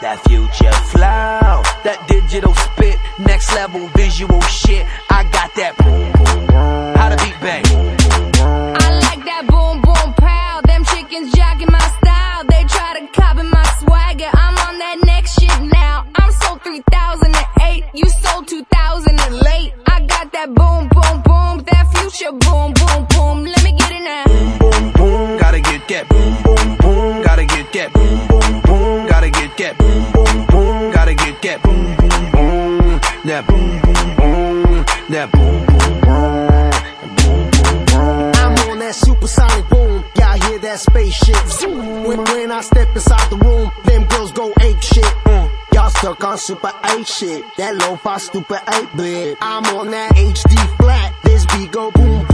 that future flow, that digital spit, next level visual shit. I got that boom boom boom. How to beat bang. I like that boom boom pow. Them chickens jacking my style. They try to copy my swagger. I'm on that next shit now. I'm sold 3008. You sold 2000 and late. I got that boom boom boom. That future boom boom boom. That boom boom boom, that boom boom boom, boom boom boom. I'm on that supersonic boom. Y'all hear that spaceship? Zoom. When, when I step inside the room, them girls go ape shit. Mm. Y'all stuck on super 8 shit. That lo-fi stupid 8 bit. I'm on that HD flat. This beat go boom boom.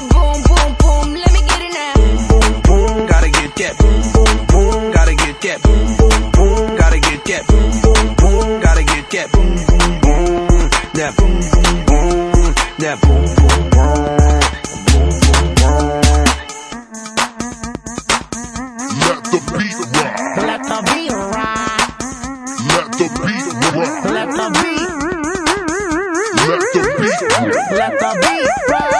That boom boom boom. Let me get it now. boom boom, gotta get that boom boom boom, gotta get that boom boom boom, gotta get that boom boom boom, gotta get that boom boom boom, that boom boom boom, that boom boom boom, boom boom boom. Let the beat rock. Let the beat rock. Let the beat rock. Let the beat. Let the beat rock. Let the beat rock.